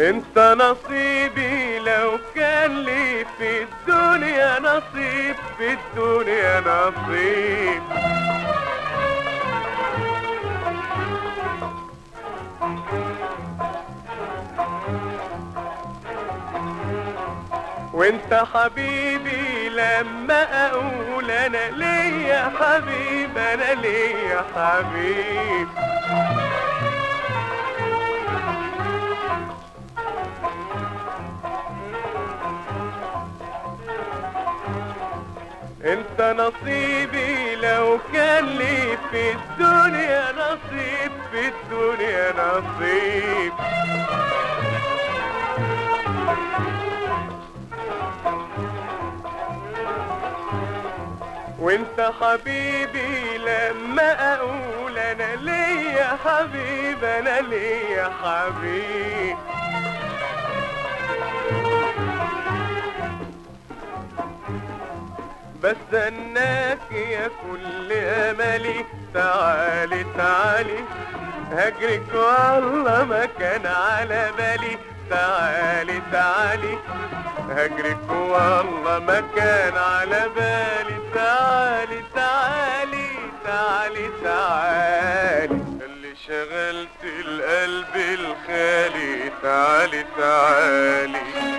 انت نصيبي لو كان لي في الدنيا نصيب في الدنيا نصيب. وانت حبيبي لما أقول أنا ليا حبيب أنا ليا حبيب. انت نصيبي لو كان لي في الدنيا نصيب في الدنيا نصيب. وانت حبيبي لما أقول أنا ليا حبيب أنا ليا حبيب. بستناك يا كل أملي تعالي تعالي. هجرك والله ما كان على بالي. تعالي تعالي. هجرك والله ما كان على بالي. تعالي تعالي تعالي تعالي. اللي شغلت القلب الخالي تعالي تعالي.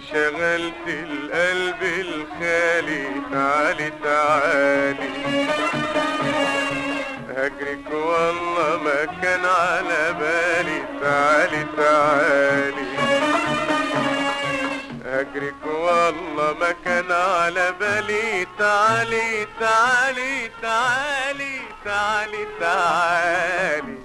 شغلت القلب الخالي تعالي تعالي. هجرك والله ما كان على بالي تعالي تعالي. هجرك والله ما كان على بالي تعالي تعالي تعالي تعالي تعالي.